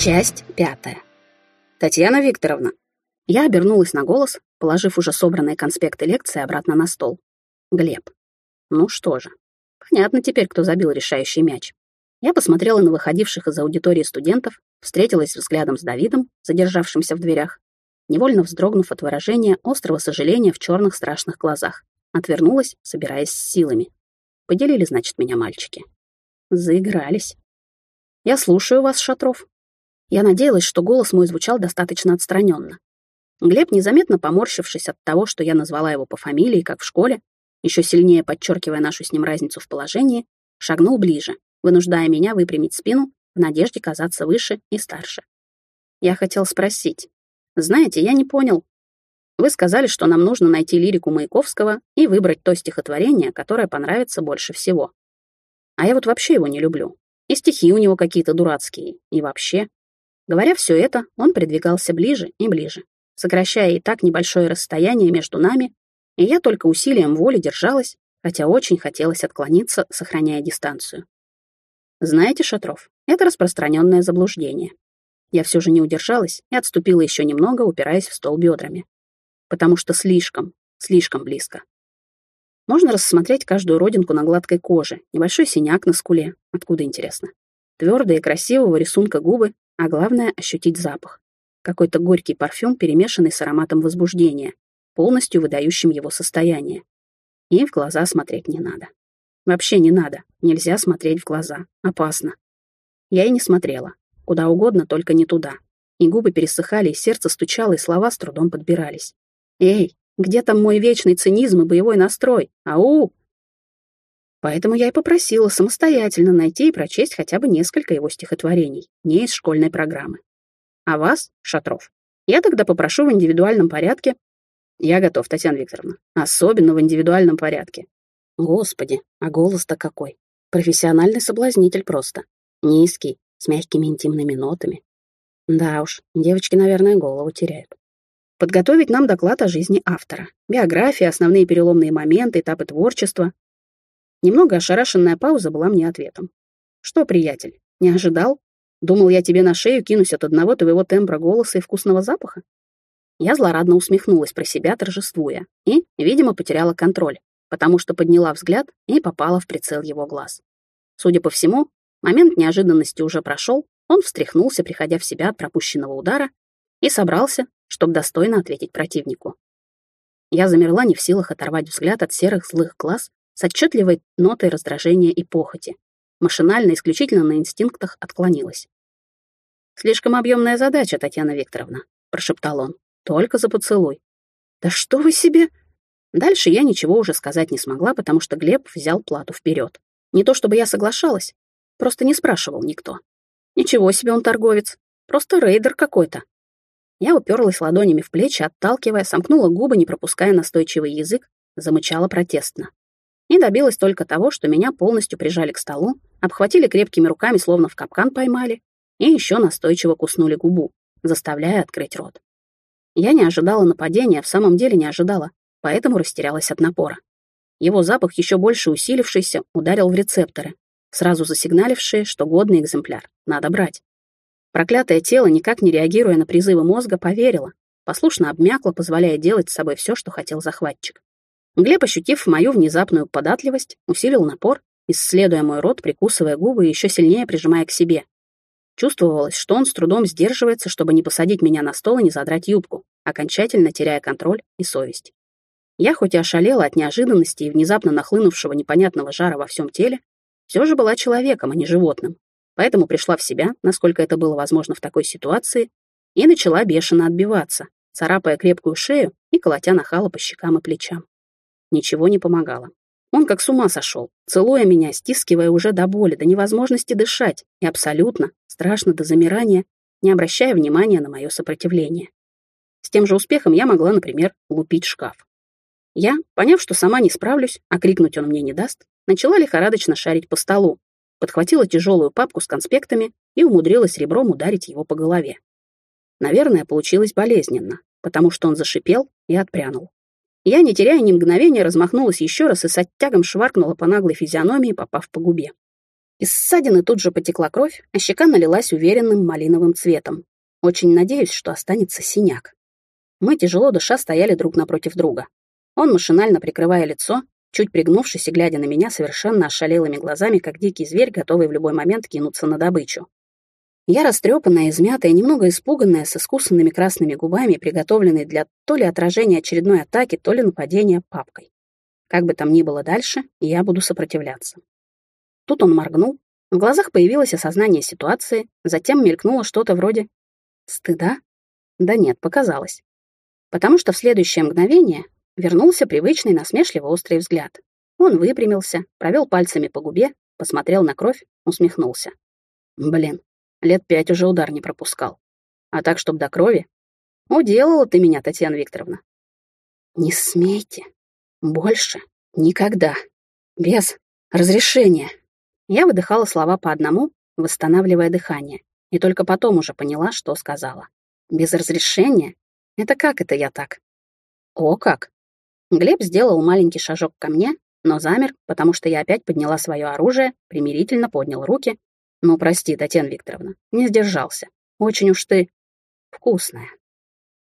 Часть пятая. Татьяна Викторовна. Я обернулась на голос, положив уже собранные конспекты лекции обратно на стол. Глеб. Ну что же. Понятно теперь, кто забил решающий мяч. Я посмотрела на выходивших из аудитории студентов, встретилась взглядом с Давидом, задержавшимся в дверях, невольно вздрогнув от выражения острого сожаления в черных страшных глазах. Отвернулась, собираясь с силами. Поделили, значит, меня мальчики. Заигрались. «Я слушаю вас, Шатров», я надеялась, что голос мой звучал достаточно отстраненно. Глеб, незаметно поморщившись от того, что я назвала его по фамилии, как в школе, еще сильнее подчеркивая нашу с ним разницу в положении, шагнул ближе, вынуждая меня выпрямить спину в надежде казаться выше и старше. Я хотел спросить. Знаете, я не понял. Вы сказали, что нам нужно найти лирику Маяковского и выбрать то стихотворение, которое понравится больше всего. А я вот вообще его не люблю. И стихи у него какие-то дурацкие. И вообще. Говоря все это, он придвигался ближе и ближе, сокращая и так небольшое расстояние между нами, и я только усилием воли держалась, хотя очень хотелось отклониться, сохраняя дистанцию. Знаете, Шатров, это распространенное заблуждение. Я все же не удержалась и отступила еще немного, упираясь в стол бедрами. Потому что слишком, слишком близко. Можно рассмотреть каждую родинку на гладкой коже, небольшой синяк на скуле. Откуда, интересно? Твердые красивого рисунка губы а главное — ощутить запах. Какой-то горький парфюм, перемешанный с ароматом возбуждения, полностью выдающим его состояние. И в глаза смотреть не надо. Вообще не надо. Нельзя смотреть в глаза. Опасно. Я и не смотрела. Куда угодно, только не туда. И губы пересыхали, и сердце стучало, и слова с трудом подбирались. «Эй, где там мой вечный цинизм и боевой настрой? Ау!» Поэтому я и попросила самостоятельно найти и прочесть хотя бы несколько его стихотворений, не из школьной программы. А вас, Шатров, я тогда попрошу в индивидуальном порядке. Я готов, Татьяна Викторовна. Особенно в индивидуальном порядке. Господи, а голос-то какой. Профессиональный соблазнитель просто. Низкий, с мягкими интимными нотами. Да уж, девочки, наверное, голову теряют. Подготовить нам доклад о жизни автора. Биография, основные переломные моменты, этапы творчества, Немного ошарашенная пауза была мне ответом. «Что, приятель, не ожидал? Думал, я тебе на шею кинусь от одного твоего тембра голоса и вкусного запаха?» Я злорадно усмехнулась про себя, торжествуя, и, видимо, потеряла контроль, потому что подняла взгляд и попала в прицел его глаз. Судя по всему, момент неожиданности уже прошел, он встряхнулся, приходя в себя от пропущенного удара, и собрался, чтобы достойно ответить противнику. Я замерла не в силах оторвать взгляд от серых злых глаз, с отчетливой нотой раздражения и похоти. Машинально, исключительно на инстинктах, отклонилась. «Слишком объемная задача, Татьяна Викторовна», — прошептал он. «Только за поцелуй». «Да что вы себе...» Дальше я ничего уже сказать не смогла, потому что Глеб взял плату вперед. Не то чтобы я соглашалась, просто не спрашивал никто. Ничего себе он торговец, просто рейдер какой-то. Я уперлась ладонями в плечи, отталкивая, сомкнула губы, не пропуская настойчивый язык, замычала протестно и добилась только того, что меня полностью прижали к столу, обхватили крепкими руками, словно в капкан поймали, и еще настойчиво куснули губу, заставляя открыть рот. Я не ожидала нападения, в самом деле не ожидала, поэтому растерялась от напора. Его запах, еще больше усилившийся, ударил в рецепторы, сразу засигналившие, что годный экземпляр, надо брать. Проклятое тело, никак не реагируя на призывы мозга, поверило, послушно обмякло, позволяя делать с собой все, что хотел захватчик. Глеб, ощутив мою внезапную податливость, усилил напор, исследуя мой рот, прикусывая губы и еще сильнее прижимая к себе. Чувствовалось, что он с трудом сдерживается, чтобы не посадить меня на стол и не задрать юбку, окончательно теряя контроль и совесть. Я хоть и ошалела от неожиданности и внезапно нахлынувшего непонятного жара во всем теле, все же была человеком, а не животным. Поэтому пришла в себя, насколько это было возможно в такой ситуации, и начала бешено отбиваться, царапая крепкую шею и колотя нахало по щекам и плечам. Ничего не помогало. Он как с ума сошел, целуя меня, стискивая уже до боли, до невозможности дышать, и абсолютно, страшно до замирания, не обращая внимания на мое сопротивление. С тем же успехом я могла, например, лупить шкаф. Я, поняв, что сама не справлюсь, а крикнуть он мне не даст, начала лихорадочно шарить по столу, подхватила тяжелую папку с конспектами и умудрилась ребром ударить его по голове. Наверное, получилось болезненно, потому что он зашипел и отпрянул. Я, не теряя ни мгновения, размахнулась еще раз и с оттягом шваркнула по наглой физиономии, попав по губе. Из ссадины тут же потекла кровь, а щека налилась уверенным малиновым цветом. Очень надеюсь, что останется синяк. Мы, тяжело дыша, стояли друг напротив друга. Он, машинально прикрывая лицо, чуть пригнувшись и глядя на меня совершенно ошалелыми глазами, как дикий зверь, готовый в любой момент кинуться на добычу. Я растрепанная, измятая, немного испуганная, с искусанными красными губами, приготовленной для то ли отражения очередной атаки, то ли нападения папкой. Как бы там ни было дальше, я буду сопротивляться. Тут он моргнул, в глазах появилось осознание ситуации, затем мелькнуло что-то вроде «стыда?» Да нет, показалось. Потому что в следующее мгновение вернулся привычный насмешливо острый взгляд. Он выпрямился, провел пальцами по губе, посмотрел на кровь, усмехнулся. Блин, Лет пять уже удар не пропускал. А так, чтоб до крови? Уделала ты меня, Татьяна Викторовна. Не смейте. Больше. Никогда. Без разрешения. Я выдыхала слова по одному, восстанавливая дыхание, и только потом уже поняла, что сказала. Без разрешения? Это как это я так? О, как! Глеб сделал маленький шажок ко мне, но замер, потому что я опять подняла свое оружие, примирительно поднял руки ну, прости, Татьяна Викторовна, не сдержался. Очень уж ты... вкусная.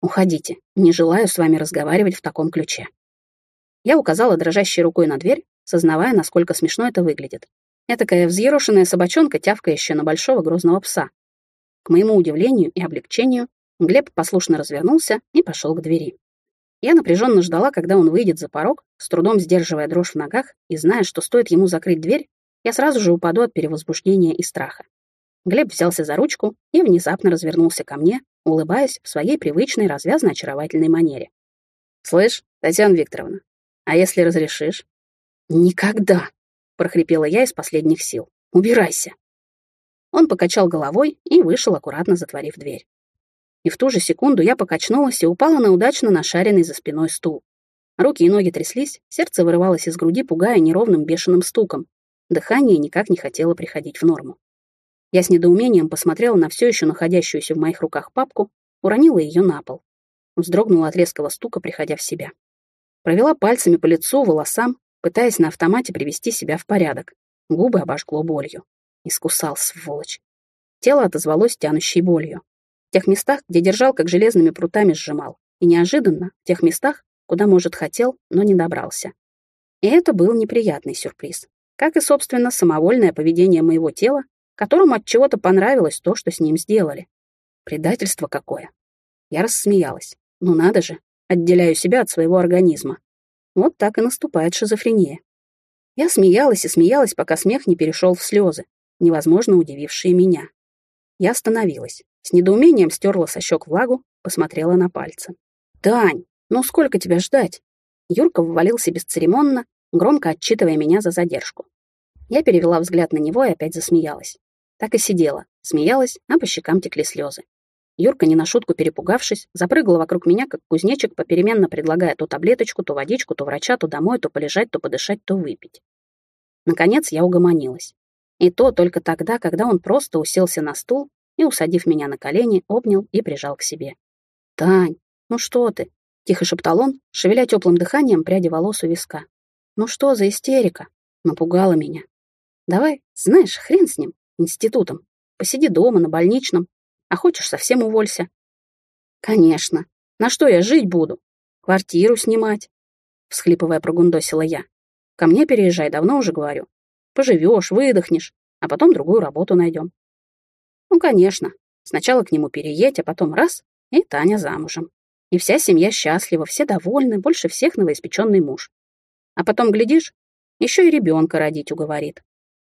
Уходите, не желаю с вами разговаривать в таком ключе. Я указала дрожащей рукой на дверь, сознавая, насколько смешно это выглядит. Этакая взъерошенная собачонка, тявкающая на большого грозного пса. К моему удивлению и облегчению, Глеб послушно развернулся и пошел к двери. Я напряженно ждала, когда он выйдет за порог, с трудом сдерживая дрожь в ногах и зная, что стоит ему закрыть дверь, я сразу же упаду от перевозбуждения и страха. Глеб взялся за ручку и внезапно развернулся ко мне, улыбаясь в своей привычной развязно-очаровательной манере. «Слышь, Татьяна Викторовна, а если разрешишь?» «Никогда!» — прохрипела я из последних сил. «Убирайся!» Он покачал головой и вышел, аккуратно затворив дверь. И в ту же секунду я покачнулась и упала на удачно нашаренный за спиной стул. Руки и ноги тряслись, сердце вырывалось из груди, пугая неровным бешеным стуком, Дыхание никак не хотело приходить в норму. Я с недоумением посмотрела на все еще находящуюся в моих руках папку, уронила ее на пол. Вздрогнула от резкого стука, приходя в себя. Провела пальцами по лицу, волосам, пытаясь на автомате привести себя в порядок. Губы обожгло болью. Искусал, сволочь. Тело отозвалось тянущей болью. В тех местах, где держал, как железными прутами сжимал. И неожиданно, в тех местах, куда, может, хотел, но не добрался. И это был неприятный сюрприз как и, собственно, самовольное поведение моего тела, которому от чего-то понравилось то, что с ним сделали. Предательство какое. Я рассмеялась. Ну надо же, отделяю себя от своего организма. Вот так и наступает шизофрения. Я смеялась и смеялась, пока смех не перешел в слезы, невозможно удивившие меня. Я остановилась, с недоумением стерла со щек влагу, посмотрела на пальцы. «Тань, ну сколько тебя ждать?» Юрка ввалился бесцеремонно, громко отчитывая меня за задержку. Я перевела взгляд на него и опять засмеялась. Так и сидела, смеялась, а по щекам текли слезы. Юрка, не на шутку перепугавшись, запрыгала вокруг меня, как кузнечик, попеременно предлагая то таблеточку, то водичку, то врача, то домой, то полежать, то подышать, то выпить. Наконец я угомонилась. И то только тогда, когда он просто уселся на стул и, усадив меня на колени, обнял и прижал к себе. «Тань, ну что ты?» — тихо шептал он, шевеля теплым дыханием пряди волос у виска. Ну что за истерика? Напугала меня. Давай, знаешь, хрен с ним, институтом. Посиди дома, на больничном. А хочешь, совсем уволься. Конечно. На что я жить буду? Квартиру снимать. Всхлипывая, прогундосила я. Ко мне переезжай, давно уже говорю. Поживешь, выдохнешь, а потом другую работу найдем. Ну, конечно. Сначала к нему переедь, а потом раз, и Таня замужем. И вся семья счастлива, все довольны, больше всех новоиспеченный муж. А потом, глядишь, еще и ребенка родить уговорит.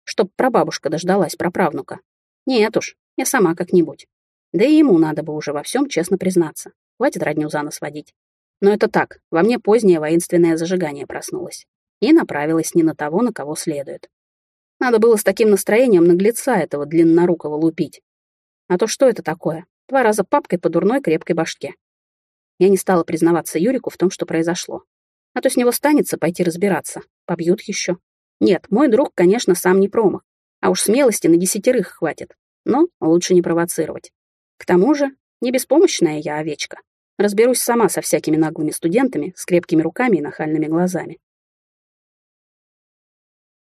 Чтоб прабабушка дождалась праправнука. Нет уж, я сама как-нибудь. Да и ему надо бы уже во всем честно признаться. Хватит родню за нос водить. Но это так, во мне позднее воинственное зажигание проснулось. И направилось не на того, на кого следует. Надо было с таким настроением наглеца этого длиннорукого лупить. А то что это такое? Два раза папкой по дурной крепкой башке. Я не стала признаваться Юрику в том, что произошло. А то с него станется пойти разбираться. Побьют еще. Нет, мой друг, конечно, сам не промах. А уж смелости на десятерых хватит. Но лучше не провоцировать. К тому же, не беспомощная я овечка. Разберусь сама со всякими наглыми студентами с крепкими руками и нахальными глазами.